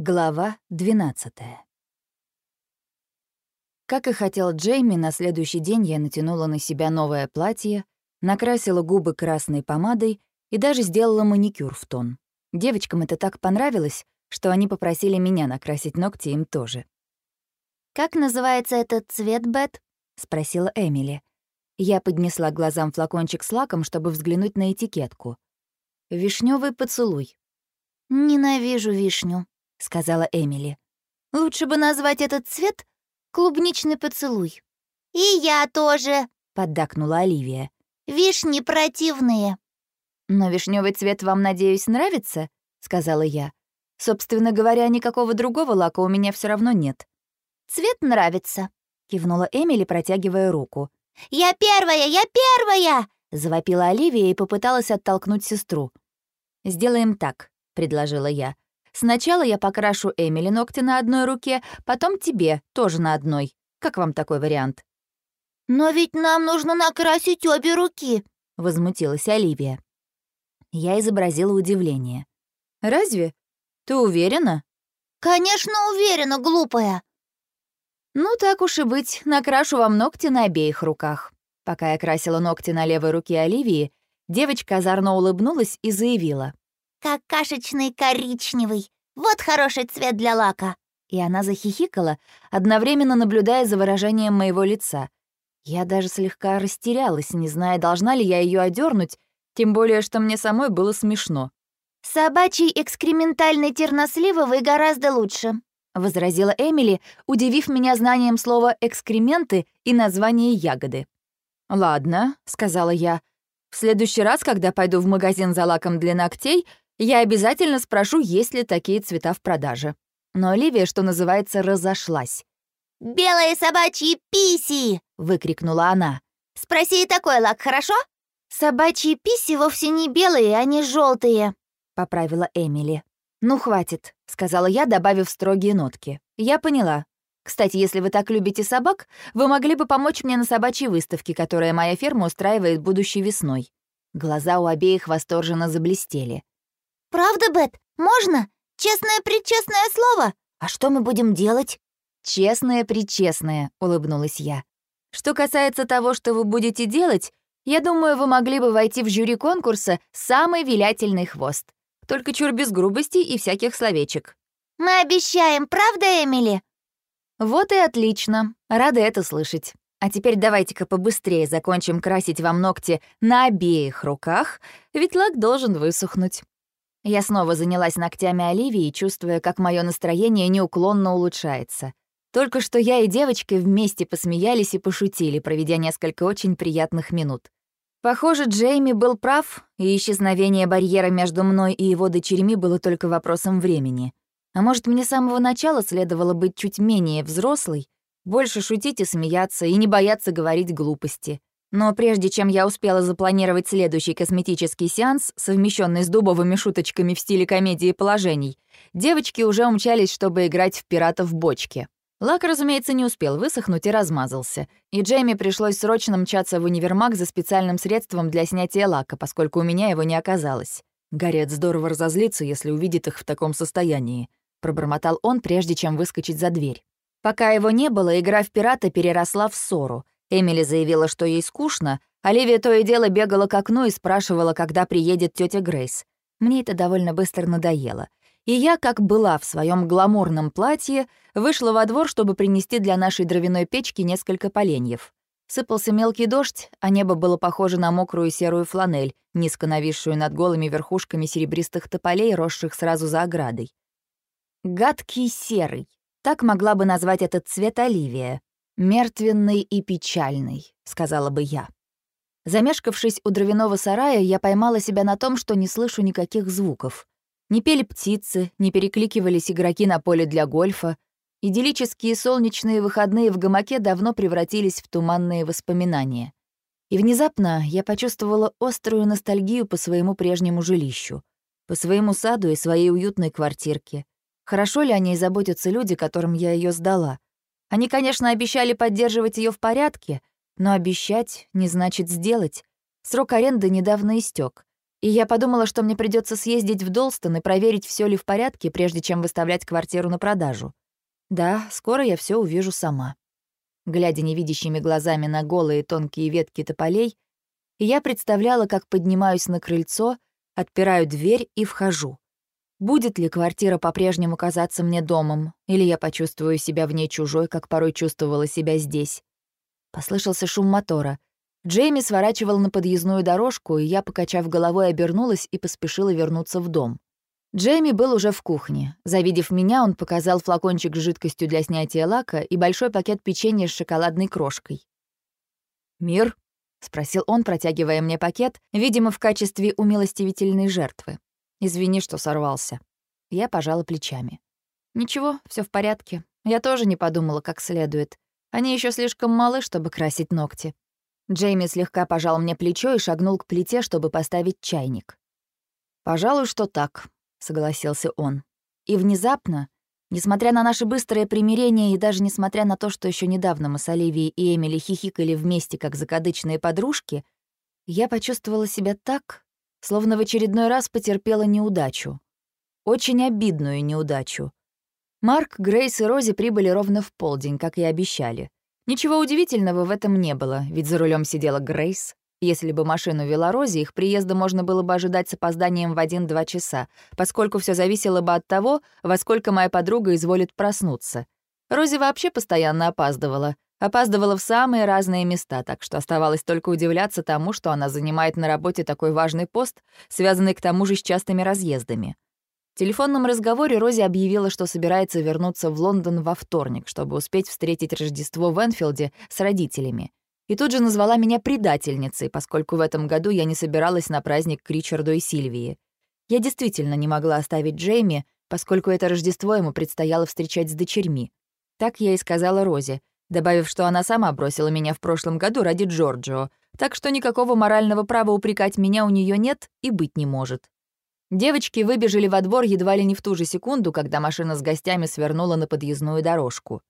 Глава 12 Как и хотел Джейми, на следующий день я натянула на себя новое платье, накрасила губы красной помадой и даже сделала маникюр в тон. Девочкам это так понравилось, что они попросили меня накрасить ногти им тоже. «Как называется этот цвет, Бет?» — спросила Эмили. Я поднесла глазам флакончик с лаком, чтобы взглянуть на этикетку. Вишневый поцелуй». «Ненавижу вишню», — сказала Эмили. «Лучше бы назвать этот цвет клубничный поцелуй». «И я тоже», — поддакнула Оливия. «Вишни противные». «Но вишневый цвет вам, надеюсь, нравится?» — сказала я. «Собственно говоря, никакого другого лака у меня все равно нет». «Цвет нравится», — кивнула Эмили, протягивая руку. «Я первая! Я первая!» — завопила Оливия и попыталась оттолкнуть сестру. «Сделаем так», — предложила я. Сначала я покрашу Эмили ногти на одной руке, потом тебе, тоже на одной. Как вам такой вариант?» «Но ведь нам нужно накрасить обе руки», — возмутилась Оливия. Я изобразила удивление. «Разве? Ты уверена?» «Конечно уверена, глупая». «Ну, так уж и быть, накрашу вам ногти на обеих руках». Пока я красила ногти на левой руке Оливии, девочка озорно улыбнулась и заявила. «Какашечный коричневый. Вот хороший цвет для лака». И она захихикала, одновременно наблюдая за выражением моего лица. Я даже слегка растерялась, не зная, должна ли я ее одернуть, тем более, что мне самой было смешно. «Собачий экскрементальный терносливовый гораздо лучше», — возразила Эмили, удивив меня знанием слова «экскременты» и название ягоды. «Ладно», — сказала я. «В следующий раз, когда пойду в магазин за лаком для ногтей, я обязательно спрошу, есть ли такие цвета в продаже. Но Оливия, что называется, разошлась. «Белые собачьи писи!» — выкрикнула она. «Спроси и такой лак, хорошо?» «Собачьи писи вовсе не белые, они желтые», — поправила Эмили. «Ну, хватит», — сказала я, добавив строгие нотки. «Я поняла. Кстати, если вы так любите собак, вы могли бы помочь мне на собачьей выставке, которая моя ферма устраивает будущей весной». Глаза у обеих восторженно заблестели. «Правда, Бет? Можно? Честное-причестное слово? А что мы будем делать?» «Честное-причестное», — улыбнулась я. «Что касается того, что вы будете делать, я думаю, вы могли бы войти в жюри конкурса «Самый вилятельный хвост». Только чур без грубостей и всяких словечек». «Мы обещаем, правда, Эмили?» «Вот и отлично. Рада это слышать. А теперь давайте-ка побыстрее закончим красить вам ногти на обеих руках, ведь лак должен высохнуть. Я снова занялась ногтями Оливии, чувствуя, как мое настроение неуклонно улучшается. Только что я и девочка вместе посмеялись и пошутили, проведя несколько очень приятных минут. Похоже, Джейми был прав, и исчезновение барьера между мной и его дочерьми было только вопросом времени. А может, мне с самого начала следовало быть чуть менее взрослой, больше шутить и смеяться, и не бояться говорить глупости. Но прежде чем я успела запланировать следующий косметический сеанс, совмещенный с дубовыми шуточками в стиле комедии положений, девочки уже умчались, чтобы играть в пирата в бочке. Лак, разумеется, не успел высохнуть и размазался, и Джейми пришлось срочно мчаться в универмаг за специальным средством для снятия лака, поскольку у меня его не оказалось. «Гарриет здорово разозлится, если увидит их в таком состоянии», — пробормотал он, прежде чем выскочить за дверь. Пока его не было, игра в пирата переросла в ссору — Эмили заявила, что ей скучно, Оливия то и дело бегала к окну и спрашивала, когда приедет тетя Грейс. Мне это довольно быстро надоело. И я, как была в своем гламурном платье, вышла во двор, чтобы принести для нашей дровяной печки несколько поленьев. Сыпался мелкий дождь, а небо было похоже на мокрую серую фланель, низко нависшую над голыми верхушками серебристых тополей, росших сразу за оградой. Гадкий серый. Так могла бы назвать этот цвет Оливия. «Мертвенный и печальный», — сказала бы я. Замешкавшись у дровяного сарая, я поймала себя на том, что не слышу никаких звуков. Не пели птицы, не перекликивались игроки на поле для гольфа. Идиллические солнечные выходные в гамаке давно превратились в туманные воспоминания. И внезапно я почувствовала острую ностальгию по своему прежнему жилищу, по своему саду и своей уютной квартирке. Хорошо ли о ней заботятся люди, которым я ее сдала? Они, конечно, обещали поддерживать ее в порядке, но обещать не значит сделать. Срок аренды недавно истек. И я подумала, что мне придется съездить в Долстон и проверить, все ли в порядке, прежде чем выставлять квартиру на продажу. Да, скоро я все увижу сама. Глядя невидящими глазами на голые тонкие ветки тополей, я представляла, как поднимаюсь на крыльцо, отпираю дверь и вхожу. Будет ли квартира по-прежнему казаться мне домом, или я почувствую себя в ней чужой, как порой чувствовала себя здесь? Послышался шум мотора. Джейми сворачивал на подъездную дорожку, и я, покачав головой, обернулась и поспешила вернуться в дом. Джейми был уже в кухне. Завидев меня, он показал флакончик с жидкостью для снятия лака и большой пакет печенья с шоколадной крошкой. «Мир?» — спросил он, протягивая мне пакет, видимо, в качестве умилостивительной жертвы. «Извини, что сорвался». Я пожала плечами. «Ничего, все в порядке. Я тоже не подумала как следует. Они еще слишком малы, чтобы красить ногти». Джейми слегка пожал мне плечо и шагнул к плите, чтобы поставить чайник. «Пожалуй, что так», — согласился он. И внезапно, несмотря на наше быстрое примирение и даже несмотря на то, что еще недавно мы с Оливией и Эмили хихикали вместе, как закадычные подружки, я почувствовала себя так, словно в очередной раз потерпела неудачу. Очень обидную неудачу. Марк, Грейс и Рози прибыли ровно в полдень, как и обещали. Ничего удивительного в этом не было, ведь за рулем сидела Грейс, если бы машину вела Рози, их приезда можно было бы ожидать с опозданием в 1-2 часа, поскольку все зависело бы от того, во сколько моя подруга изволит проснуться. Рози вообще постоянно опаздывала. Опаздывала в самые разные места, так что оставалось только удивляться тому, что она занимает на работе такой важный пост, связанный к тому же с частыми разъездами. В телефонном разговоре Рози объявила, что собирается вернуться в Лондон во вторник, чтобы успеть встретить Рождество в Энфилде с родителями и тут же назвала меня предательницей, поскольку в этом году я не собиралась на праздник к Ричарду и Сильвии. Я действительно не могла оставить Джейми, поскольку это Рождество ему предстояло встречать с дочерьми. Так я и сказала Розе, добавив, что она сама бросила меня в прошлом году ради Джорджио, так что никакого морального права упрекать меня у нее нет и быть не может. Девочки выбежали во двор едва ли не в ту же секунду, когда машина с гостями свернула на подъездную дорожку.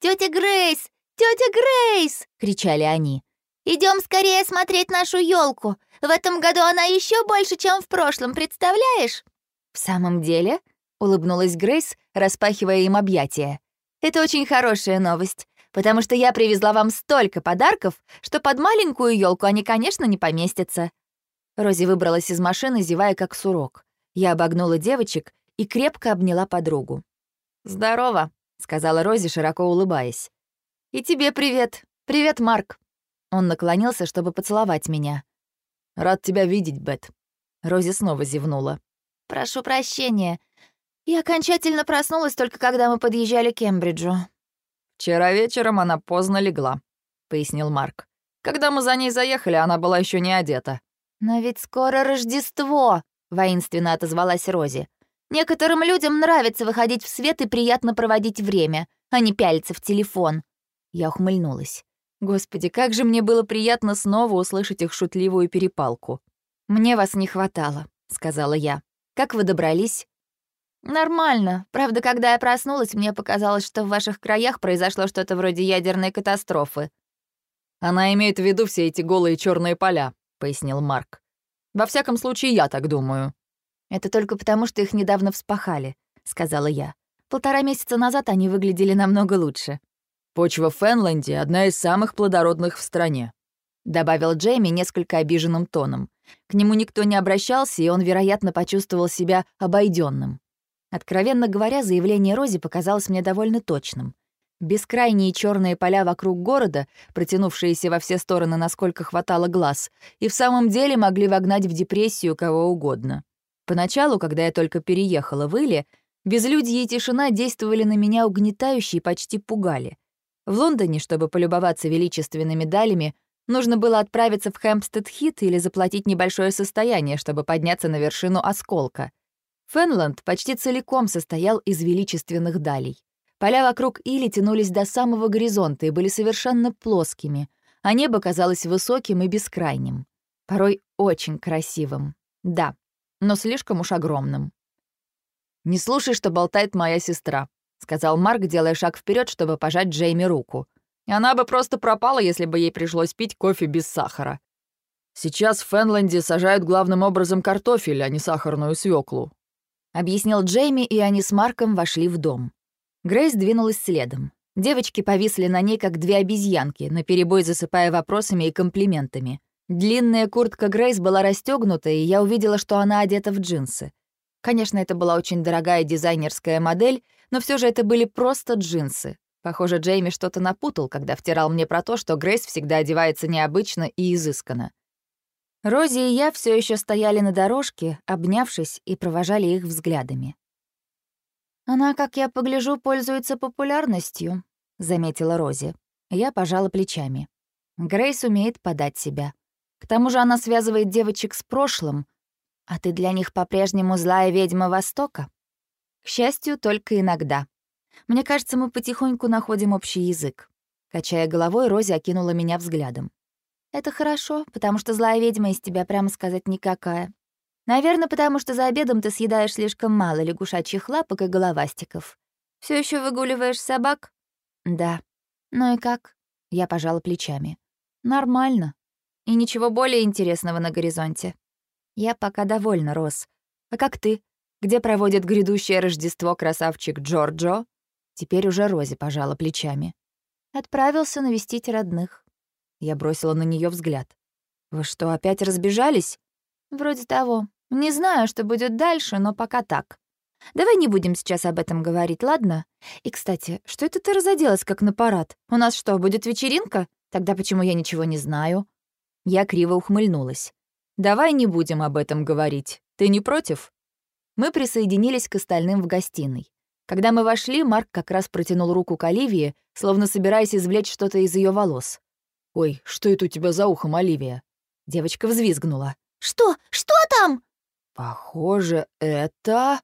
«Тётя Грейс! «Тетя Грейс!» — кричали они. Идем скорее смотреть нашу елку. В этом году она еще больше, чем в прошлом, представляешь?» «В самом деле?» — улыбнулась Грейс, распахивая им объятия. «Это очень хорошая новость, потому что я привезла вам столько подарков, что под маленькую елку они, конечно, не поместятся». Рози выбралась из машины, зевая как сурок. Я обогнула девочек и крепко обняла подругу. «Здорово», — сказала Рози, широко улыбаясь. «И тебе привет. Привет, Марк». Он наклонился, чтобы поцеловать меня. «Рад тебя видеть, Бет». Рози снова зевнула. «Прошу прощения. Я окончательно проснулась только когда мы подъезжали к Кембриджу». «Вчера вечером она поздно легла», — пояснил Марк. «Когда мы за ней заехали, она была еще не одета». «Но ведь скоро Рождество», — воинственно отозвалась Рози. «Некоторым людям нравится выходить в свет и приятно проводить время, а не пялиться в телефон. Я ухмыльнулась. Господи, как же мне было приятно снова услышать их шутливую перепалку. «Мне вас не хватало», — сказала я. «Как вы добрались?» «Нормально. Правда, когда я проснулась, мне показалось, что в ваших краях произошло что-то вроде ядерной катастрофы». «Она имеет в виду все эти голые черные поля», — пояснил Марк. «Во всяком случае, я так думаю». «Это только потому, что их недавно вспахали», — сказала я. «Полтора месяца назад они выглядели намного лучше». Почва в Фенленде — одна из самых плодородных в стране», — добавил Джейми несколько обиженным тоном. К нему никто не обращался, и он, вероятно, почувствовал себя обойденным. Откровенно говоря, заявление Рози показалось мне довольно точным. Бескрайние черные поля вокруг города, протянувшиеся во все стороны, насколько хватало глаз, и в самом деле могли вогнать в депрессию кого угодно. Поначалу, когда я только переехала в Иле, безлюдье и тишина действовали на меня угнетающе и почти пугали. В Лондоне, чтобы полюбоваться величественными далями, нужно было отправиться в Хэмпстед-Хит или заплатить небольшое состояние, чтобы подняться на вершину осколка. Фенланд почти целиком состоял из величественных далей. Поля вокруг Или тянулись до самого горизонта и были совершенно плоскими, а небо казалось высоким и бескрайним. Порой очень красивым. Да, но слишком уж огромным. «Не слушай, что болтает моя сестра», сказал Марк, делая шаг вперед, чтобы пожать Джейми руку. Она бы просто пропала, если бы ей пришлось пить кофе без сахара. Сейчас в Фенленде сажают главным образом картофель, а не сахарную свеклу. Объяснил Джейми, и они с Марком вошли в дом. Грейс двинулась следом. Девочки повисли на ней, как две обезьянки, наперебой засыпая вопросами и комплиментами. Длинная куртка Грейс была расстегнута, и я увидела, что она одета в джинсы. Конечно, это была очень дорогая дизайнерская модель, но все же это были просто джинсы. Похоже, Джейми что-то напутал, когда втирал мне про то, что Грейс всегда одевается необычно и изысканно. Рози и я все еще стояли на дорожке, обнявшись и провожали их взглядами. «Она, как я погляжу, пользуется популярностью», — заметила Рози. Я пожала плечами. Грейс умеет подать себя. К тому же она связывает девочек с прошлым. А ты для них по-прежнему злая ведьма Востока? К счастью, только иногда. Мне кажется, мы потихоньку находим общий язык. Качая головой, Рози окинула меня взглядом. «Это хорошо, потому что злая ведьма из тебя, прямо сказать, никакая. Наверное, потому что за обедом ты съедаешь слишком мало лягушачьих лапок и головастиков. Все еще выгуливаешь собак?» «Да». «Ну и как?» Я пожала плечами. «Нормально. И ничего более интересного на горизонте. Я пока довольна, Рос. А как ты? Где проводит грядущее Рождество красавчик Джорджо?» Теперь уже Рози пожала плечами. Отправился навестить родных. Я бросила на нее взгляд. «Вы что, опять разбежались?» «Вроде того. Не знаю, что будет дальше, но пока так. Давай не будем сейчас об этом говорить, ладно? И, кстати, что это ты разоделась, как на парад? У нас что, будет вечеринка? Тогда почему я ничего не знаю?» Я криво ухмыльнулась. «Давай не будем об этом говорить. Ты не против?» Мы присоединились к остальным в гостиной. Когда мы вошли, Марк как раз протянул руку к Оливии, словно собираясь извлечь что-то из ее волос. «Ой, что это у тебя за ухом, Оливия?» Девочка взвизгнула. «Что? Что там?» «Похоже, это...»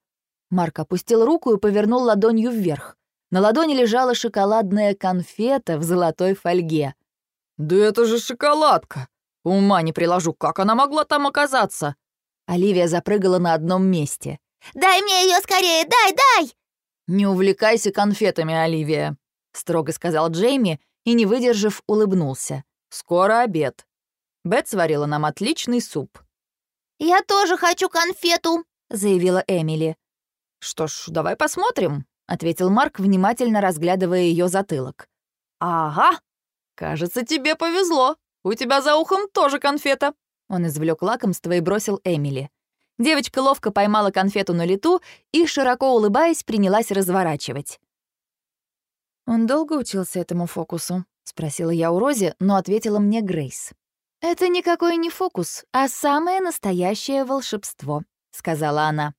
Марк опустил руку и повернул ладонью вверх. На ладони лежала шоколадная конфета в золотой фольге. «Да это же шоколадка! Ума не приложу, как она могла там оказаться?» Оливия запрыгала на одном месте. «Дай мне ее скорее, дай, дай!» «Не увлекайся конфетами, Оливия», — строго сказал Джейми и, не выдержав, улыбнулся. «Скоро обед. Бет сварила нам отличный суп». «Я тоже хочу конфету», — заявила Эмили. «Что ж, давай посмотрим», — ответил Марк, внимательно разглядывая ее затылок. «Ага, кажется, тебе повезло. У тебя за ухом тоже конфета». Он извлек лакомство и бросил Эмили. Девочка ловко поймала конфету на лету и, широко улыбаясь, принялась разворачивать. «Он долго учился этому фокусу?» — спросила я у Рози, но ответила мне Грейс. «Это никакой не фокус, а самое настоящее волшебство», — сказала она.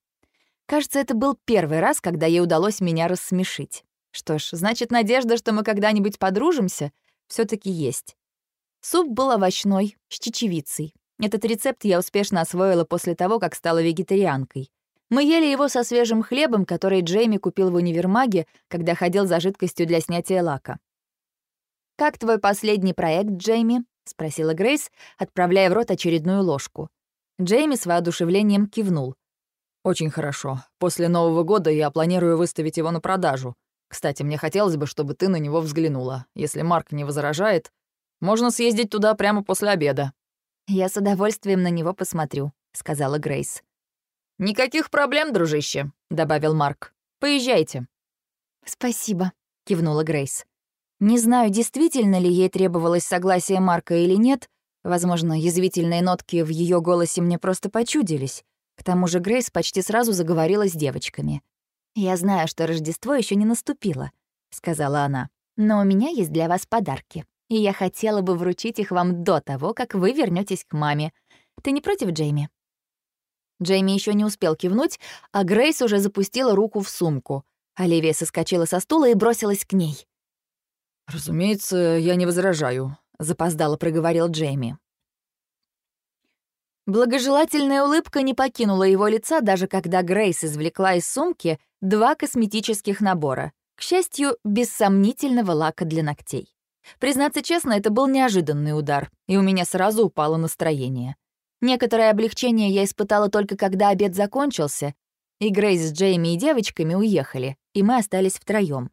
Кажется, это был первый раз, когда ей удалось меня рассмешить. Что ж, значит, надежда, что мы когда-нибудь подружимся, все таки есть. Суп был овощной, с чечевицей. Этот рецепт я успешно освоила после того, как стала вегетарианкой. Мы ели его со свежим хлебом, который Джейми купил в универмаге, когда ходил за жидкостью для снятия лака. «Как твой последний проект, Джейми?» — спросила Грейс, отправляя в рот очередную ложку. Джейми с воодушевлением кивнул. «Очень хорошо. После Нового года я планирую выставить его на продажу. Кстати, мне хотелось бы, чтобы ты на него взглянула. Если Марк не возражает, можно съездить туда прямо после обеда». «Я с удовольствием на него посмотрю», — сказала Грейс. «Никаких проблем, дружище», — добавил Марк. «Поезжайте». «Спасибо», — кивнула Грейс. Не знаю, действительно ли ей требовалось согласие Марка или нет. Возможно, язвительные нотки в ее голосе мне просто почудились. К тому же Грейс почти сразу заговорила с девочками. «Я знаю, что Рождество еще не наступило», — сказала она. «Но у меня есть для вас подарки и я хотела бы вручить их вам до того, как вы вернетесь к маме. Ты не против, Джейми?» Джейми еще не успел кивнуть, а Грейс уже запустила руку в сумку. Оливия соскочила со стула и бросилась к ней. «Разумеется, я не возражаю», — запоздало проговорил Джейми. Благожелательная улыбка не покинула его лица, даже когда Грейс извлекла из сумки два косметических набора, к счастью, без сомнительного лака для ногтей. Признаться честно, это был неожиданный удар, и у меня сразу упало настроение. Некоторое облегчение я испытала только когда обед закончился, и Грейс с Джейми и девочками уехали, и мы остались втроём.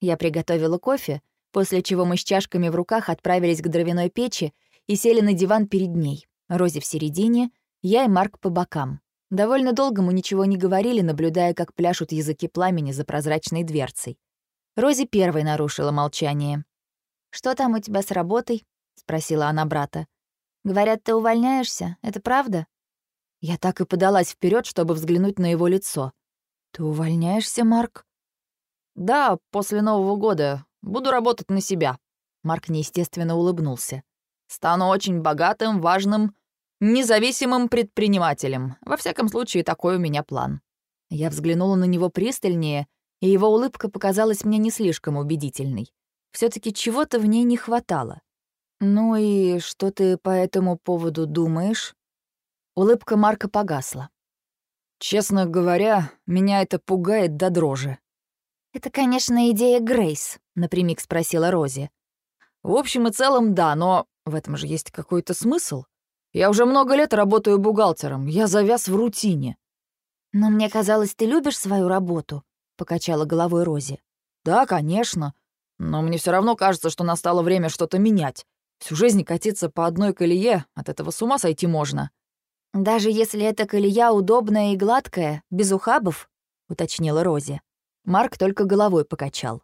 Я приготовила кофе, после чего мы с чашками в руках отправились к дровяной печи и сели на диван перед ней. Рози в середине, я и Марк по бокам. Довольно долго мы ничего не говорили, наблюдая, как пляшут языки пламени за прозрачной дверцей. Рози первой нарушила молчание. «Что там у тебя с работой?» — спросила она брата. «Говорят, ты увольняешься. Это правда?» Я так и подалась вперед, чтобы взглянуть на его лицо. «Ты увольняешься, Марк?» «Да, после Нового года. Буду работать на себя». Марк неестественно улыбнулся. «Стану очень богатым, важным, независимым предпринимателем. Во всяком случае, такой у меня план». Я взглянула на него пристальнее, и его улыбка показалась мне не слишком убедительной. все таки чего-то в ней не хватало. «Ну и что ты по этому поводу думаешь?» Улыбка Марка погасла. «Честно говоря, меня это пугает до дрожи. «Это, конечно, идея Грейс», — напрямик спросила Рози. «В общем и целом, да, но в этом же есть какой-то смысл. Я уже много лет работаю бухгалтером, я завяз в рутине». «Но мне казалось, ты любишь свою работу», — покачала головой Рози. «Да, конечно. Но мне все равно кажется, что настало время что-то менять. Всю жизнь катиться по одной колее, от этого с ума сойти можно». «Даже если эта колея удобная и гладкая, без ухабов?» — уточнила Рози. Марк только головой покачал.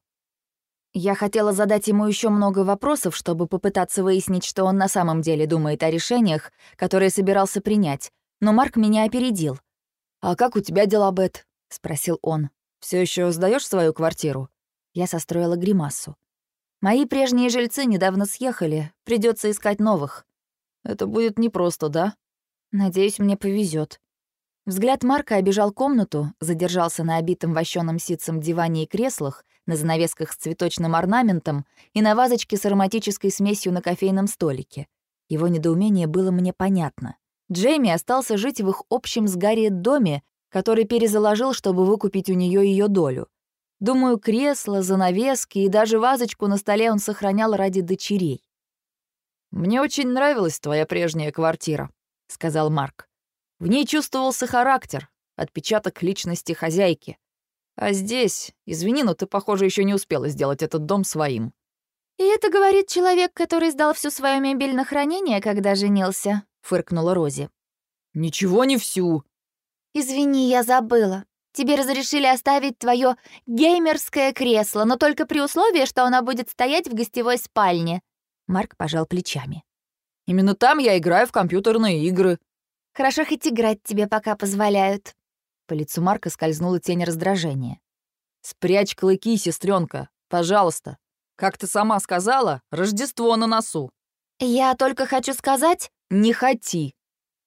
Я хотела задать ему еще много вопросов, чтобы попытаться выяснить, что он на самом деле думает о решениях, которые собирался принять, но Марк меня опередил. «А как у тебя дела, Бет?» — спросил он. Все еще сдаешь свою квартиру?» Я состроила гримасу. «Мои прежние жильцы недавно съехали, придется искать новых. Это будет непросто, да?» «Надеюсь, мне повезет. Взгляд Марка обежал комнату, задержался на обитом вощеном ситцем диване и креслах, на занавесках с цветочным орнаментом и на вазочке с ароматической смесью на кофейном столике. Его недоумение было мне понятно. Джейми остался жить в их общем с Гарриет доме, который перезаложил, чтобы выкупить у нее ее долю. Думаю, кресло, занавески и даже вазочку на столе он сохранял ради дочерей. «Мне очень нравилась твоя прежняя квартира», — сказал Марк. В ней чувствовался характер, отпечаток личности хозяйки. А здесь, извини, но ты, похоже, еще не успела сделать этот дом своим. «И это говорит человек, который сдал всю свою мебель на хранение, когда женился», — фыркнула Рози. «Ничего не всю». «Извини, я забыла. Тебе разрешили оставить твое геймерское кресло, но только при условии, что оно будет стоять в гостевой спальне». Марк пожал плечами. «Именно там я играю в компьютерные игры», Хорошо хоть играть тебе пока позволяют». По лицу Марка скользнула тень раздражения. «Спрячь клыки, сестренка, пожалуйста. Как ты сама сказала, Рождество на носу». «Я только хочу сказать...» «Не хоти».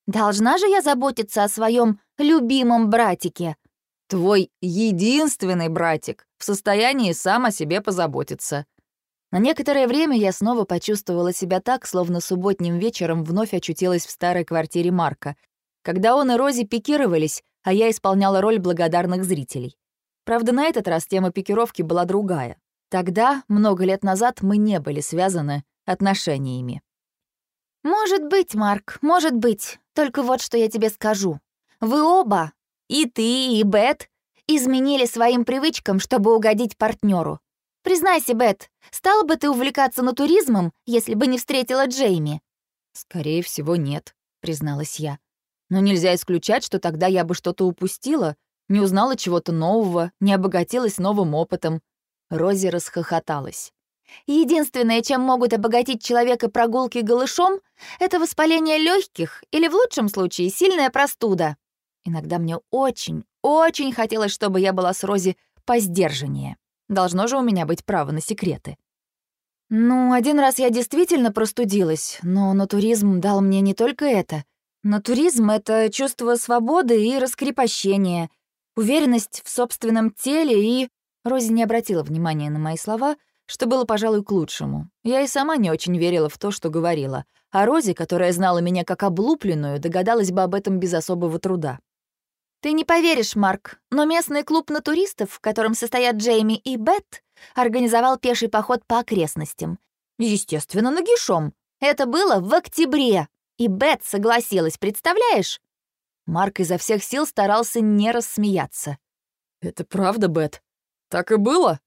«Должна же я заботиться о своем любимом братике?» «Твой единственный братик в состоянии сам о себе позаботиться. На некоторое время я снова почувствовала себя так, словно субботним вечером вновь очутилась в старой квартире Марка, когда он и Рози пикировались, а я исполняла роль благодарных зрителей. Правда, на этот раз тема пикировки была другая. Тогда, много лет назад, мы не были связаны отношениями. «Может быть, Марк, может быть. Только вот что я тебе скажу. Вы оба, и ты, и Бет, изменили своим привычкам, чтобы угодить партнеру. Признайся, Бет, стала бы ты увлекаться натуризмом, если бы не встретила Джейми?» «Скорее всего, нет», — призналась я. «Но нельзя исключать, что тогда я бы что-то упустила, не узнала чего-то нового, не обогатилась новым опытом». Рози расхохоталась. «Единственное, чем могут обогатить человека прогулки голышом, это воспаление легких или, в лучшем случае, сильная простуда. Иногда мне очень, очень хотелось, чтобы я была с Рози поздержаннее». Должно же у меня быть право на секреты. Ну, один раз я действительно простудилась, но натуризм дал мне не только это. Натуризм — это чувство свободы и раскрепощения, уверенность в собственном теле и... Рози не обратила внимания на мои слова, что было, пожалуй, к лучшему. Я и сама не очень верила в то, что говорила, а Рози, которая знала меня как облупленную, догадалась бы об этом без особого труда. Ты не поверишь, Марк, но местный клуб натуристов, в котором состоят Джейми и Бет, организовал пеший поход по окрестностям. Естественно, нагишом. Это было в октябре. И Бет согласилась, представляешь? Марк изо всех сил старался не рассмеяться. «Это правда, Бет? Так и было?»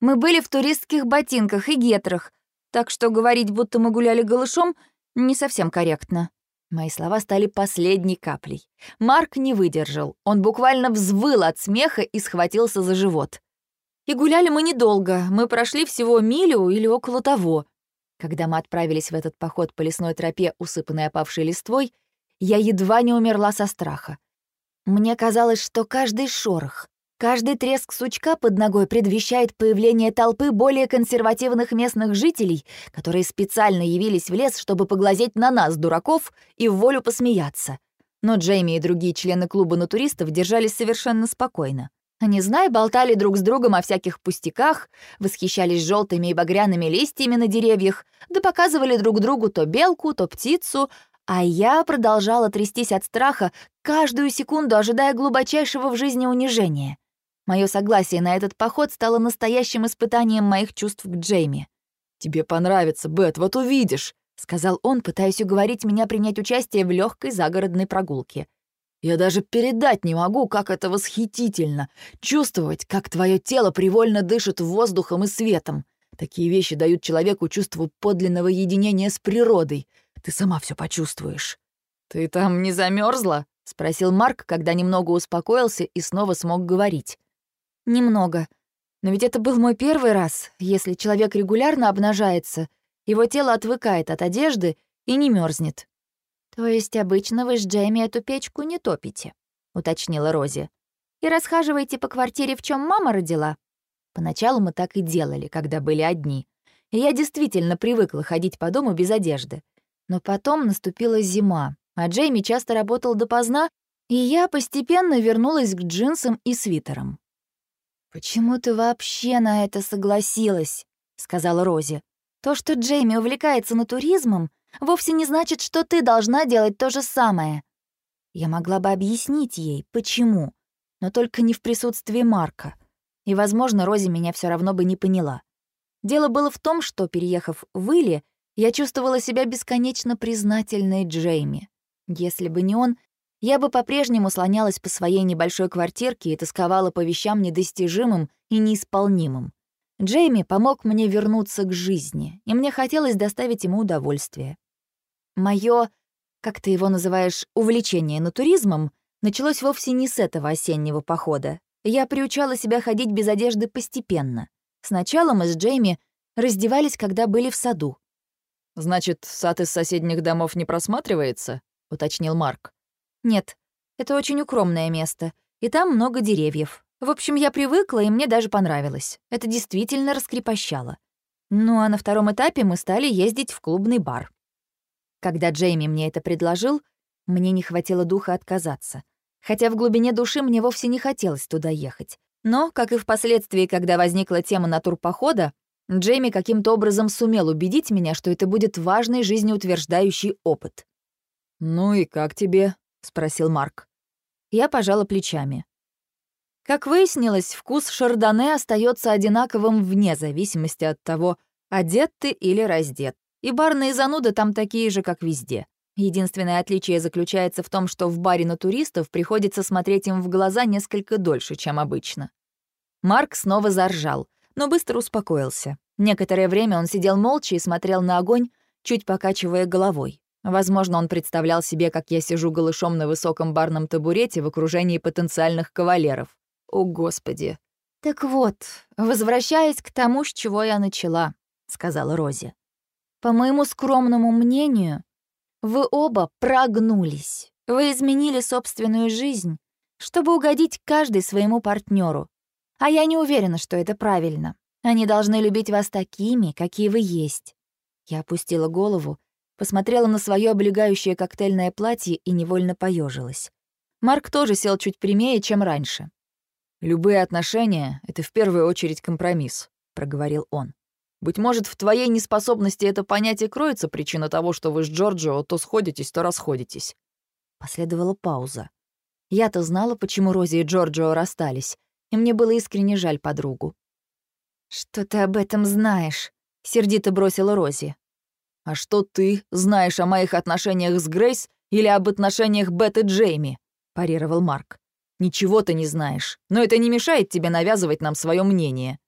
Мы были в туристских ботинках и гетрах, так что говорить, будто мы гуляли голышом, не совсем корректно. Мои слова стали последней каплей. Марк не выдержал. Он буквально взвыл от смеха и схватился за живот. И гуляли мы недолго. Мы прошли всего милю или около того. Когда мы отправились в этот поход по лесной тропе, усыпанной опавшей листвой, я едва не умерла со страха. Мне казалось, что каждый шорох, каждый треск сучка под ногой предвещает появление толпы более консервативных местных жителей, которые специально явились в лес, чтобы поглазеть на нас, дураков, и в волю посмеяться. Но Джейми и другие члены клуба натуристов держались совершенно спокойно. Они, зная, болтали друг с другом о всяких пустяках, восхищались желтыми и багряными листьями на деревьях, да показывали друг другу то белку, то птицу, а я продолжала трястись от страха, каждую секунду ожидая глубочайшего в жизни унижения. Мое согласие на этот поход стало настоящим испытанием моих чувств к Джейми. «Тебе понравится, Бет, вот увидишь», — сказал он, пытаясь уговорить меня принять участие в легкой загородной прогулке. «Я даже передать не могу, как это восхитительно — чувствовать, как твое тело привольно дышит воздухом и светом. Такие вещи дают человеку чувство подлинного единения с природой — ты сама все почувствуешь». «Ты там не замерзла? спросил Марк, когда немного успокоился и снова смог говорить. «Немного. Но ведь это был мой первый раз. Если человек регулярно обнажается, его тело отвыкает от одежды и не мерзнет. «То есть обычно вы с Джейми эту печку не топите?» — уточнила Рози. «И расхаживаете по квартире, в чем мама родила?» Поначалу мы так и делали, когда были одни. И я действительно привыкла ходить по дому без одежды. Но потом наступила зима, а Джейми часто работал допоздна, и я постепенно вернулась к джинсам и свитерам. «Почему ты вообще на это согласилась?» — сказала Рози. «То, что Джейми увлекается натуризмом, вовсе не значит, что ты должна делать то же самое». Я могла бы объяснить ей, почему, но только не в присутствии Марка. И, возможно, Рози меня все равно бы не поняла. Дело было в том, что, переехав в Илли, я чувствовала себя бесконечно признательной Джейми. Если бы не он, я бы по-прежнему слонялась по своей небольшой квартирке и тосковала по вещам недостижимым и неисполнимым. Джейми помог мне вернуться к жизни, и мне хотелось доставить ему удовольствие. Моё, как ты его называешь, увлечение натуризмом началось вовсе не с этого осеннего похода. Я приучала себя ходить без одежды постепенно. Сначала мы с Джейми раздевались, когда были в саду. «Значит, сад из соседних домов не просматривается?» — уточнил Марк. «Нет, это очень укромное место, и там много деревьев. В общем, я привыкла, и мне даже понравилось. Это действительно раскрепощало. Ну а на втором этапе мы стали ездить в клубный бар. Когда Джейми мне это предложил, мне не хватило духа отказаться. Хотя в глубине души мне вовсе не хотелось туда ехать. Но, как и впоследствии, когда возникла тема натурпохода, Джейми каким-то образом сумел убедить меня, что это будет важный жизнеутверждающий опыт. «Ну и как тебе?» — спросил Марк. Я пожала плечами. Как выяснилось, вкус шардоне остается одинаковым вне зависимости от того, одет ты или раздет. И барные зануды там такие же, как везде. Единственное отличие заключается в том, что в баре на туристов приходится смотреть им в глаза несколько дольше, чем обычно. Марк снова заржал, но быстро успокоился. Некоторое время он сидел молча и смотрел на огонь, чуть покачивая головой. Возможно, он представлял себе, как я сижу голышом на высоком барном табурете в окружении потенциальных кавалеров. О, Господи! «Так вот, возвращаясь к тому, с чего я начала», — сказала Рози. «По моему скромному мнению, вы оба прогнулись. Вы изменили собственную жизнь, чтобы угодить каждый своему партнеру. А я не уверена, что это правильно. Они должны любить вас такими, какие вы есть». Я опустила голову, посмотрела на свое облегающее коктейльное платье и невольно поежилась. Марк тоже сел чуть прямее, чем раньше. «Любые отношения — это в первую очередь компромисс», — проговорил он. «Быть может, в твоей неспособности это понять и кроется причина того, что вы с Джорджио то сходитесь, то расходитесь». Последовала пауза. Я-то знала, почему Рози и Джорджио расстались, и мне было искренне жаль подругу. «Что ты об этом знаешь?» — сердито бросила Рози. «А что ты знаешь о моих отношениях с Грейс или об отношениях Бет и Джейми?» — парировал Марк. «Ничего ты не знаешь, но это не мешает тебе навязывать нам свое мнение».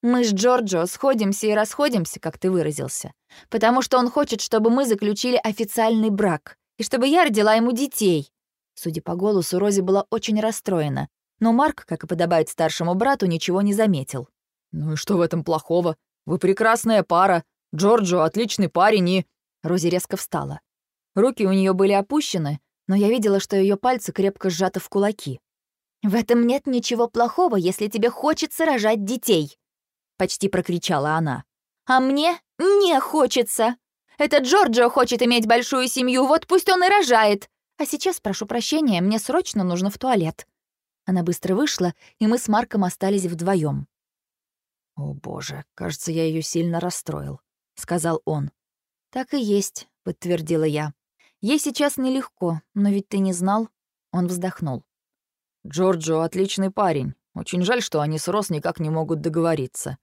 «Мы с Джорджо сходимся и расходимся, как ты выразился, потому что он хочет, чтобы мы заключили официальный брак, и чтобы я родила ему детей». Судя по голосу, Рози была очень расстроена, но Марк, как и подобает старшему брату, ничего не заметил. «Ну и что в этом плохого? Вы прекрасная пара. Джорджо — отличный парень и...» Рози резко встала. Руки у нее были опущены, но я видела, что ее пальцы крепко сжаты в кулаки. «В этом нет ничего плохого, если тебе хочется рожать детей», — почти прокричала она. «А мне не хочется. Это Джорджо хочет иметь большую семью, вот пусть он и рожает. А сейчас, прошу прощения, мне срочно нужно в туалет». Она быстро вышла, и мы с Марком остались вдвоем. «О, боже, кажется, я ее сильно расстроил», — сказал он. «Так и есть», — подтвердила я. «Ей сейчас нелегко, но ведь ты не знал». Он вздохнул. «Джорджо отличный парень. Очень жаль, что они с Рос никак не могут договориться».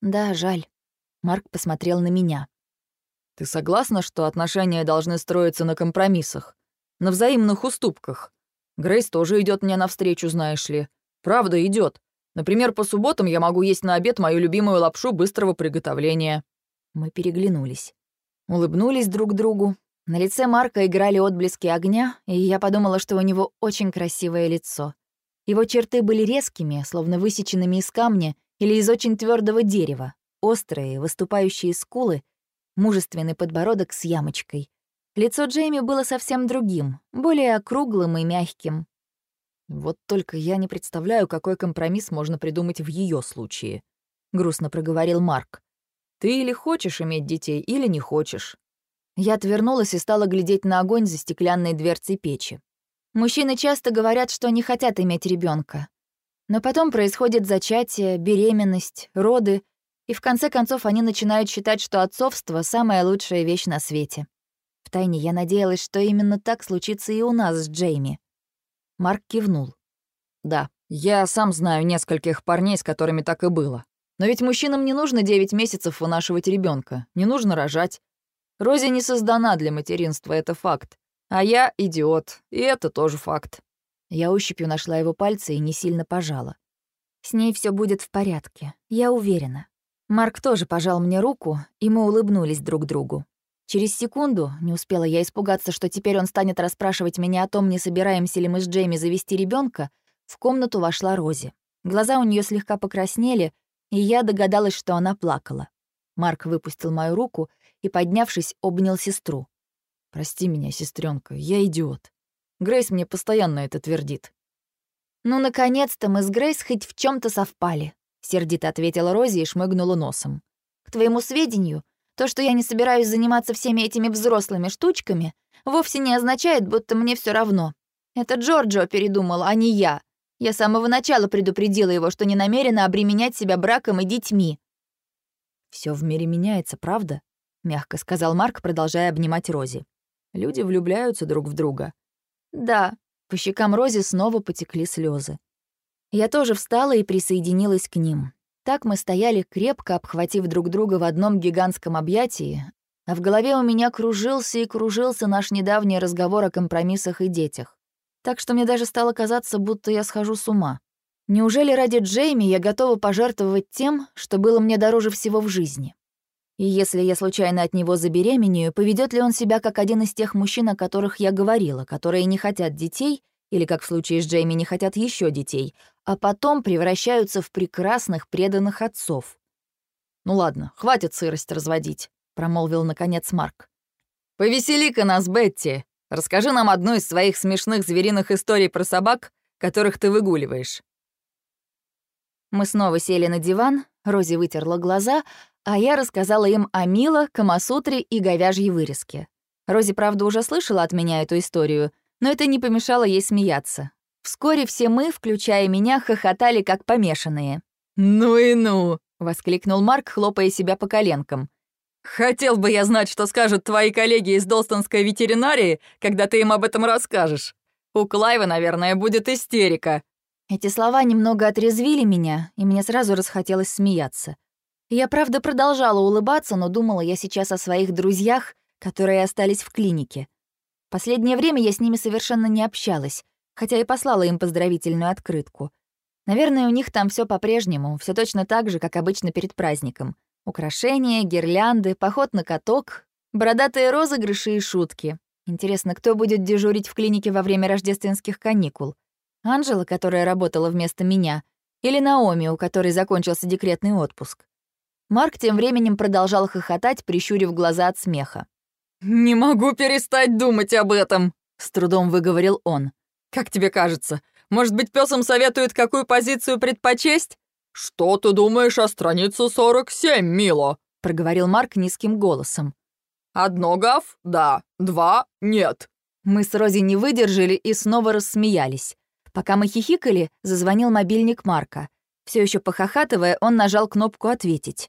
«Да, жаль». Марк посмотрел на меня. «Ты согласна, что отношения должны строиться на компромиссах? На взаимных уступках? Грейс тоже идет мне навстречу, знаешь ли. Правда, идет. Например, по субботам я могу есть на обед мою любимую лапшу быстрого приготовления». Мы переглянулись. Улыбнулись друг другу. На лице Марка играли отблески огня, и я подумала, что у него очень красивое лицо. Его черты были резкими, словно высеченными из камня или из очень твердого дерева, острые, выступающие скулы, мужественный подбородок с ямочкой. Лицо Джейми было совсем другим, более округлым и мягким. «Вот только я не представляю, какой компромисс можно придумать в ее случае», — грустно проговорил Марк. Ты или хочешь иметь детей, или не хочешь». Я отвернулась и стала глядеть на огонь за стеклянной дверцей печи. Мужчины часто говорят, что не хотят иметь ребенка, Но потом происходит зачатие, беременность, роды, и в конце концов они начинают считать, что отцовство — самая лучшая вещь на свете. Втайне я надеялась, что именно так случится и у нас с Джейми. Марк кивнул. «Да, я сам знаю нескольких парней, с которыми так и было. Но ведь мужчинам не нужно 9 месяцев вынашивать ребенка, не нужно рожать. Рози не создана для материнства, это факт. А я идиот, и это тоже факт. Я ощупью нашла его пальцы и не сильно пожала. С ней все будет в порядке, я уверена. Марк тоже пожал мне руку, и мы улыбнулись друг другу. Через секунду, не успела я испугаться, что теперь он станет расспрашивать меня о том, не собираемся ли мы с Джейми завести ребенка, в комнату вошла Рози. Глаза у нее слегка покраснели, и я догадалась, что она плакала. Марк выпустил мою руку и, поднявшись, обнял сестру. «Прости меня, сестренка, я идиот. Грейс мне постоянно это твердит». «Ну, наконец-то мы с Грейс хоть в чем то совпали», — сердито ответила Рози и шмыгнула носом. «К твоему сведению, то, что я не собираюсь заниматься всеми этими взрослыми штучками, вовсе не означает, будто мне все равно. Это Джорджо передумал, а не я. Я с самого начала предупредила его, что не намерена обременять себя браком и детьми. Все в мире меняется, правда?» — мягко сказал Марк, продолжая обнимать Рози. «Люди влюбляются друг в друга». «Да». По щекам Рози снова потекли слезы. Я тоже встала и присоединилась к ним. Так мы стояли, крепко обхватив друг друга в одном гигантском объятии, а в голове у меня кружился и кружился наш недавний разговор о компромиссах и детях так что мне даже стало казаться, будто я схожу с ума. Неужели ради Джейми я готова пожертвовать тем, что было мне дороже всего в жизни? И если я случайно от него забеременею, поведет ли он себя как один из тех мужчин, о которых я говорила, которые не хотят детей, или, как в случае с Джейми, не хотят еще детей, а потом превращаются в прекрасных преданных отцов? «Ну ладно, хватит сырость разводить», — промолвил наконец Марк. «Повесели-ка нас, Бетти!» Расскажи нам одну из своих смешных звериных историй про собак, которых ты выгуливаешь». Мы снова сели на диван, Рози вытерла глаза, а я рассказала им о Мила, Камасутре и говяжьей вырезке. Рози, правда, уже слышала от меня эту историю, но это не помешало ей смеяться. Вскоре все мы, включая меня, хохотали как помешанные. «Ну и ну!» — воскликнул Марк, хлопая себя по коленкам. Хотел бы я знать, что скажут твои коллеги из Долстонской ветеринарии, когда ты им об этом расскажешь. У Клайва, наверное, будет истерика». Эти слова немного отрезвили меня, и мне сразу расхотелось смеяться. Я, правда, продолжала улыбаться, но думала я сейчас о своих друзьях, которые остались в клинике. Последнее время я с ними совершенно не общалась, хотя и послала им поздравительную открытку. Наверное, у них там все по-прежнему, все точно так же, как обычно перед праздником. Украшения, гирлянды, поход на каток, бородатые розыгрыши и шутки. Интересно, кто будет дежурить в клинике во время рождественских каникул? Анжела, которая работала вместо меня, или Наоми, у которой закончился декретный отпуск? Марк тем временем продолжал хохотать, прищурив глаза от смеха. «Не могу перестать думать об этом», — с трудом выговорил он. «Как тебе кажется, может быть, пёсам советуют, какую позицию предпочесть?» «Что ты думаешь о странице 47, Мила?» — проговорил Марк низким голосом. «Одно гав? Да. Два? Нет». Мы с Рози не выдержали и снова рассмеялись. Пока мы хихикали, зазвонил мобильник Марка. Все еще похохатывая, он нажал кнопку «Ответить».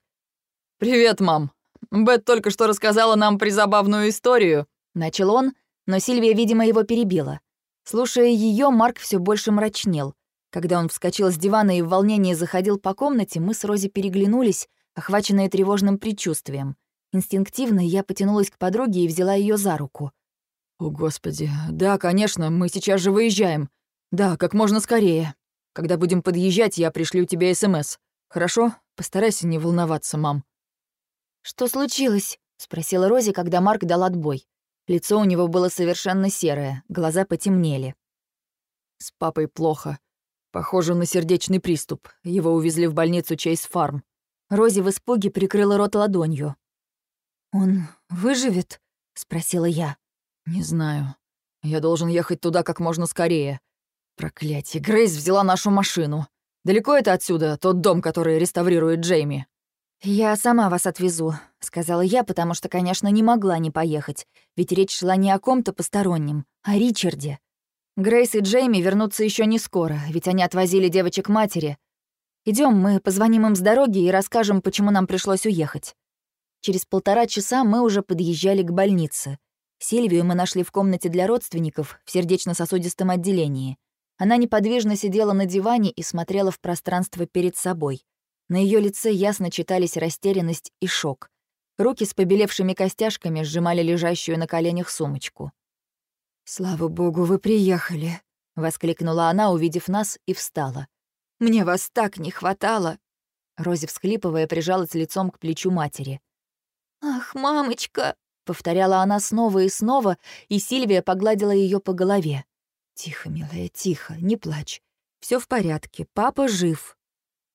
«Привет, мам. Бет только что рассказала нам призабавную историю», — начал он, но Сильвия, видимо, его перебила. Слушая ее, Марк все больше мрачнел. Когда он вскочил с дивана и в волнении заходил по комнате, мы с Рози переглянулись, охваченные тревожным предчувствием. Инстинктивно я потянулась к подруге и взяла ее за руку. «О, Господи, да, конечно, мы сейчас же выезжаем. Да, как можно скорее. Когда будем подъезжать, я пришлю тебе СМС. Хорошо? Постарайся не волноваться, мам». «Что случилось?» — спросила Рози, когда Марк дал отбой. Лицо у него было совершенно серое, глаза потемнели. «С папой плохо. Похоже на сердечный приступ. Его увезли в больницу Чейз Фарм». Рози в испуге прикрыла рот ладонью. «Он выживет?» — спросила я. «Не знаю. Я должен ехать туда как можно скорее. Проклятие, Грейс взяла нашу машину. Далеко это отсюда, тот дом, который реставрирует Джейми?» «Я сама вас отвезу», — сказала я, потому что, конечно, не могла не поехать, ведь речь шла не о ком-то постороннем, а о Ричарде. Грейс и Джейми вернутся еще не скоро, ведь они отвозили девочек матери. Идем, мы позвоним им с дороги и расскажем, почему нам пришлось уехать. Через полтора часа мы уже подъезжали к больнице. Сильвию мы нашли в комнате для родственников в сердечно-сосудистом отделении. Она неподвижно сидела на диване и смотрела в пространство перед собой. На ее лице ясно читались растерянность и шок. Руки с побелевшими костяшками сжимали лежащую на коленях сумочку. «Слава богу, вы приехали», — воскликнула она, увидев нас, и встала. «Мне вас так не хватало!» Рози, всхлипывая, прижалась лицом к плечу матери. «Ах, мамочка!» — повторяла она снова и снова, и Сильвия погладила ее по голове. «Тихо, милая, тихо, не плачь. Все в порядке, папа жив».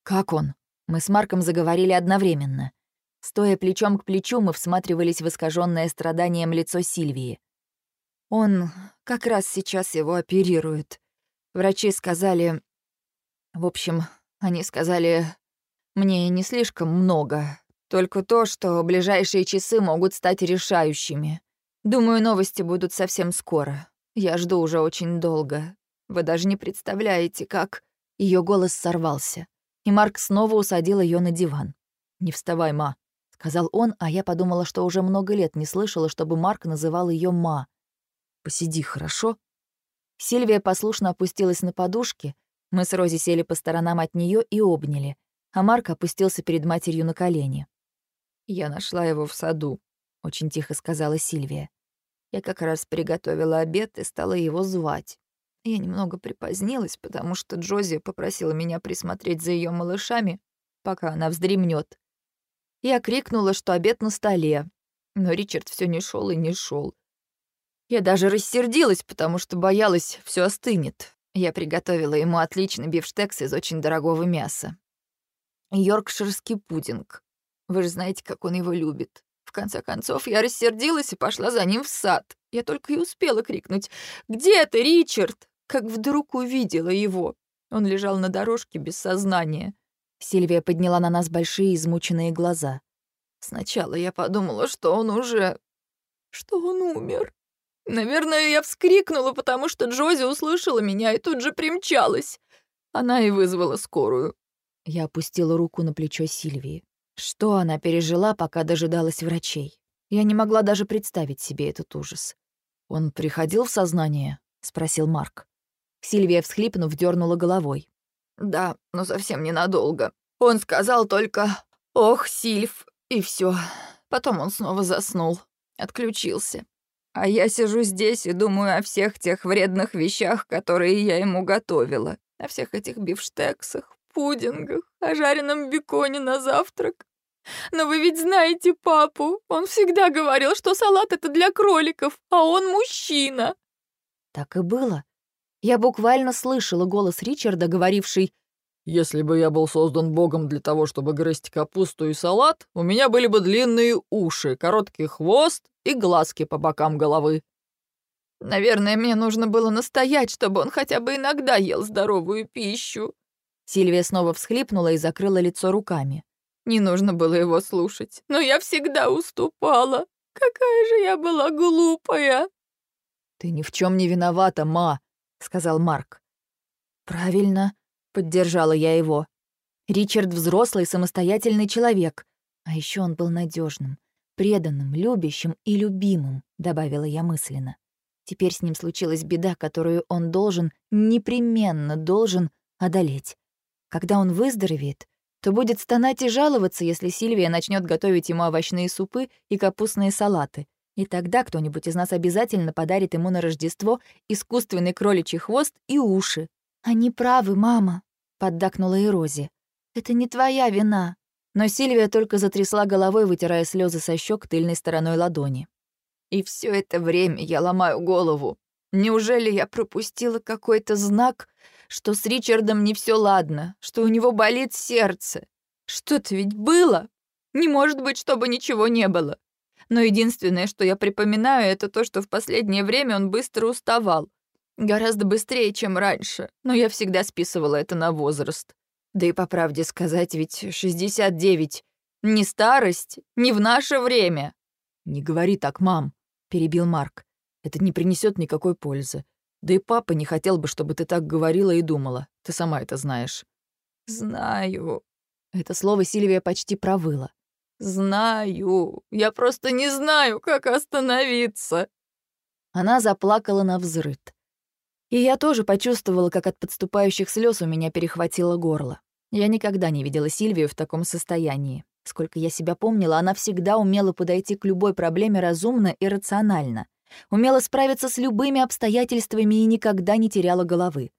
«Как он?» Мы с Марком заговорили одновременно. Стоя плечом к плечу, мы всматривались в искаженное страданием лицо Сильвии. «Он как раз сейчас его оперируют. Врачи сказали... В общем, они сказали мне не слишком много, только то, что ближайшие часы могут стать решающими. Думаю, новости будут совсем скоро. Я жду уже очень долго. Вы даже не представляете, как...» Ее голос сорвался, и Марк снова усадил ее на диван. «Не вставай, ма», — сказал он, а я подумала, что уже много лет не слышала, чтобы Марк называл ее ма. «Посиди, хорошо?» Сильвия послушно опустилась на подушки, мы с Рози сели по сторонам от нее и обняли, а Марк опустился перед матерью на колени. «Я нашла его в саду», — очень тихо сказала Сильвия. «Я как раз приготовила обед и стала его звать. Я немного припозднилась, потому что Джози попросила меня присмотреть за ее малышами, пока она вздремнет. Я крикнула, что обед на столе, но Ричард все не шел и не шел. Я даже рассердилась, потому что боялась, все остынет. Я приготовила ему отличный бифштекс из очень дорогого мяса. Йоркширский пудинг. Вы же знаете, как он его любит. В конце концов, я рассердилась и пошла за ним в сад. Я только и успела крикнуть «Где ты, Ричард?» Как вдруг увидела его. Он лежал на дорожке без сознания. Сильвия подняла на нас большие измученные глаза. Сначала я подумала, что он уже... что он умер. Наверное, я вскрикнула, потому что Джози услышала меня и тут же примчалась. Она и вызвала скорую. Я опустила руку на плечо Сильвии. Что она пережила, пока дожидалась врачей? Я не могла даже представить себе этот ужас. «Он приходил в сознание?» — спросил Марк. Сильвия, всхлипнув, дернула головой. «Да, но совсем ненадолго. Он сказал только «Ох, Сильв!» и все. Потом он снова заснул. Отключился. А я сижу здесь и думаю о всех тех вредных вещах, которые я ему готовила. О всех этих бифштексах, пудингах, о жареном беконе на завтрак. Но вы ведь знаете папу. Он всегда говорил, что салат — это для кроликов, а он мужчина». Так и было. Я буквально слышала голос Ричарда, говоривший «Если бы я был создан Богом для того, чтобы грызть капусту и салат, у меня были бы длинные уши, короткий хвост и глазки по бокам головы». «Наверное, мне нужно было настоять, чтобы он хотя бы иногда ел здоровую пищу». Сильвия снова всхлипнула и закрыла лицо руками. Не нужно было его слушать, но я всегда уступала. Какая же я была глупая. «Ты ни в чем не виновата, ма», — сказал Марк. «Правильно», — поддержала я его. Ричард взрослый, самостоятельный человек. А еще он был надежным, преданным, любящим и любимым, добавила я мысленно. Теперь с ним случилась беда, которую он должен, непременно должен одолеть. Когда он выздоровеет, то будет стонать и жаловаться, если Сильвия начнет готовить ему овощные супы и капустные салаты. И тогда кто-нибудь из нас обязательно подарит ему на Рождество искусственный кроличий хвост и уши. «Они правы, мама», — поддакнула и Рози. «Это не твоя вина». Но Сильвия только затрясла головой, вытирая слезы со щек тыльной стороной ладони. «И все это время я ломаю голову. Неужели я пропустила какой-то знак, что с Ричардом не все ладно, что у него болит сердце? Что-то ведь было. Не может быть, чтобы ничего не было. Но единственное, что я припоминаю, это то, что в последнее время он быстро уставал. Гораздо быстрее, чем раньше. Но я всегда списывала это на возраст. Да и по правде сказать, ведь 69 — не старость, не в наше время. «Не говори так, мам», — перебил Марк. «Это не принесет никакой пользы. Да и папа не хотел бы, чтобы ты так говорила и думала. Ты сама это знаешь». «Знаю». Это слово Сильвия почти провыла. «Знаю. Я просто не знаю, как остановиться». Она заплакала на взрыд. И я тоже почувствовала, как от подступающих слез у меня перехватило горло. Я никогда не видела Сильвию в таком состоянии. Сколько я себя помнила, она всегда умела подойти к любой проблеме разумно и рационально. Умела справиться с любыми обстоятельствами и никогда не теряла головы.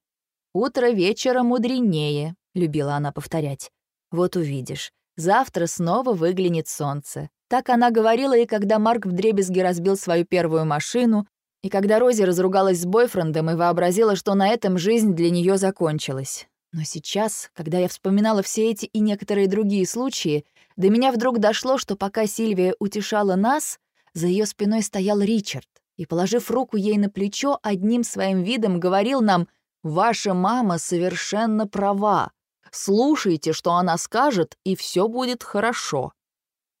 «Утро вечера мудренее», — любила она повторять. «Вот увидишь, завтра снова выглянет солнце». Так она говорила и когда Марк вдребезги разбил свою первую машину, и когда Рози разругалась с бойфрендом и вообразила, что на этом жизнь для нее закончилась. Но сейчас, когда я вспоминала все эти и некоторые другие случаи, до меня вдруг дошло, что пока Сильвия утешала нас, за ее спиной стоял Ричард и, положив руку ей на плечо, одним своим видом говорил нам «Ваша мама совершенно права. Слушайте, что она скажет, и все будет хорошо».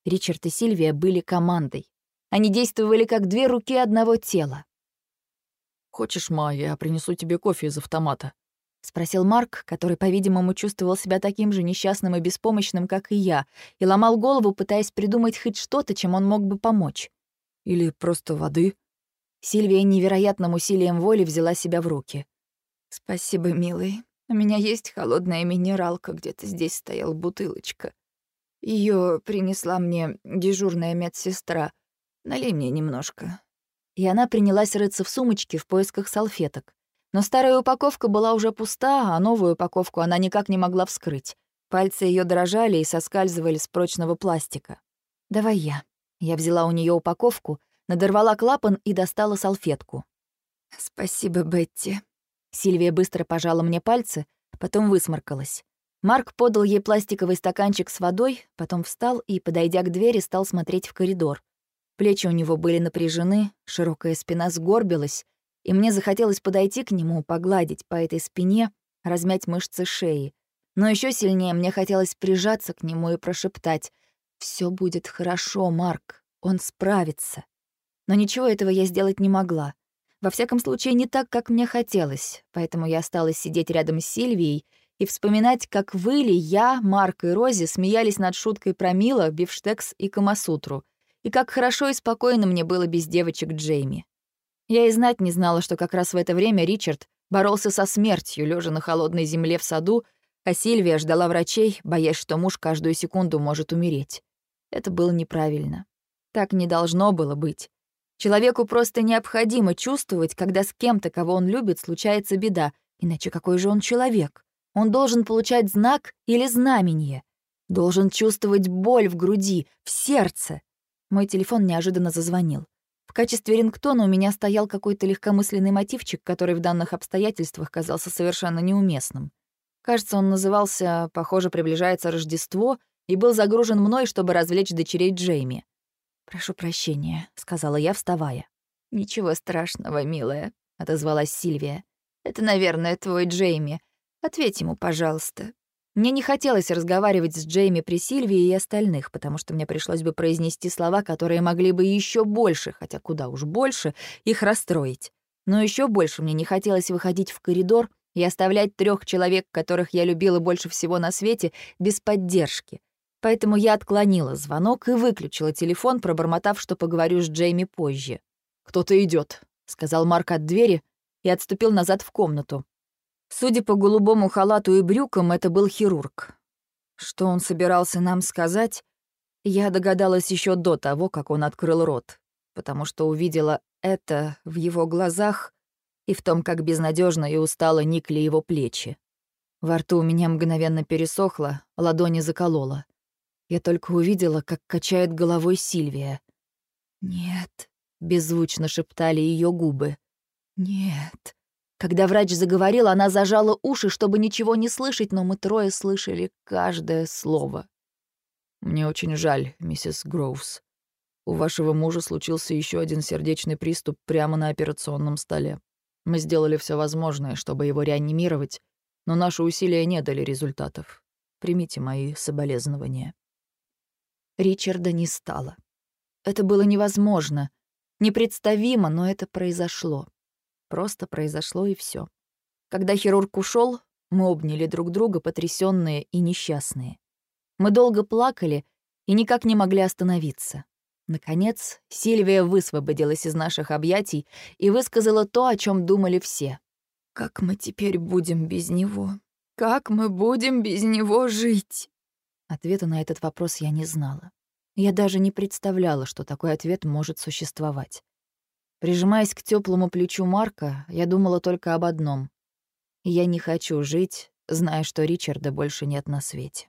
Ричард и Сильвия были командой. Они действовали как две руки одного тела. «Хочешь, ма, я принесу тебе кофе из автомата?» — спросил Марк, который, по-видимому, чувствовал себя таким же несчастным и беспомощным, как и я, и ломал голову, пытаясь придумать хоть что-то, чем он мог бы помочь. «Или просто воды?» Сильвия невероятным усилием воли взяла себя в руки. «Спасибо, милый. У меня есть холодная минералка, где-то здесь стояла бутылочка. Ее принесла мне дежурная медсестра. Налей мне немножко и она принялась рыться в сумочке в поисках салфеток. Но старая упаковка была уже пуста, а новую упаковку она никак не могла вскрыть. Пальцы ее дрожали и соскальзывали с прочного пластика. «Давай я». Я взяла у нее упаковку, надорвала клапан и достала салфетку. «Спасибо, Бетти». Сильвия быстро пожала мне пальцы, потом высморкалась. Марк подал ей пластиковый стаканчик с водой, потом встал и, подойдя к двери, стал смотреть в коридор. Плечи у него были напряжены, широкая спина сгорбилась, и мне захотелось подойти к нему, погладить по этой спине, размять мышцы шеи. Но еще сильнее мне хотелось прижаться к нему и прошептать «Все будет хорошо, Марк, он справится». Но ничего этого я сделать не могла. Во всяком случае, не так, как мне хотелось, поэтому я осталась сидеть рядом с Сильвией и вспоминать, как выли я, Марк и Рози смеялись над шуткой про Мила, бифштекс и Камасутру — и как хорошо и спокойно мне было без девочек Джейми. Я и знать не знала, что как раз в это время Ричард боролся со смертью, лежа на холодной земле в саду, а Сильвия ждала врачей, боясь, что муж каждую секунду может умереть. Это было неправильно. Так не должно было быть. Человеку просто необходимо чувствовать, когда с кем-то, кого он любит, случается беда, иначе какой же он человек? Он должен получать знак или знамение. Должен чувствовать боль в груди, в сердце. Мой телефон неожиданно зазвонил. В качестве рингтона у меня стоял какой-то легкомысленный мотивчик, который в данных обстоятельствах казался совершенно неуместным. Кажется, он назывался «Похоже, приближается Рождество» и был загружен мной, чтобы развлечь дочерей Джейми. «Прошу прощения», — сказала я, вставая. «Ничего страшного, милая», — отозвалась Сильвия. «Это, наверное, твой Джейми. Ответь ему, пожалуйста». Мне не хотелось разговаривать с Джейми при Сильвии и остальных, потому что мне пришлось бы произнести слова, которые могли бы еще больше, хотя куда уж больше, их расстроить. Но еще больше мне не хотелось выходить в коридор и оставлять трех человек, которых я любила больше всего на свете, без поддержки. Поэтому я отклонила звонок и выключила телефон, пробормотав, что поговорю с Джейми позже. «Кто-то идет, сказал Марк от двери и отступил назад в комнату. Судя по голубому халату и брюкам, это был хирург. Что он собирался нам сказать, я догадалась еще до того, как он открыл рот, потому что увидела это в его глазах и в том, как безнадежно и устало никли его плечи. Во рту у меня мгновенно пересохло, ладони закололо. Я только увидела, как качает головой Сильвия. «Нет», — беззвучно шептали ее губы. «Нет». Когда врач заговорил, она зажала уши, чтобы ничего не слышать, но мы трое слышали каждое слово. «Мне очень жаль, миссис Гроувс. У вашего мужа случился еще один сердечный приступ прямо на операционном столе. Мы сделали все возможное, чтобы его реанимировать, но наши усилия не дали результатов. Примите мои соболезнования». Ричарда не стало. Это было невозможно, непредставимо, но это произошло. Просто произошло и все. Когда хирург ушел, мы обняли друг друга, потрясенные и несчастные. Мы долго плакали и никак не могли остановиться. Наконец, Сильвия высвободилась из наших объятий и высказала то, о чем думали все. «Как мы теперь будем без него? Как мы будем без него жить?» Ответа на этот вопрос я не знала. Я даже не представляла, что такой ответ может существовать. Прижимаясь к теплому плечу Марка, я думала только об одном. Я не хочу жить, зная, что Ричарда больше нет на свете.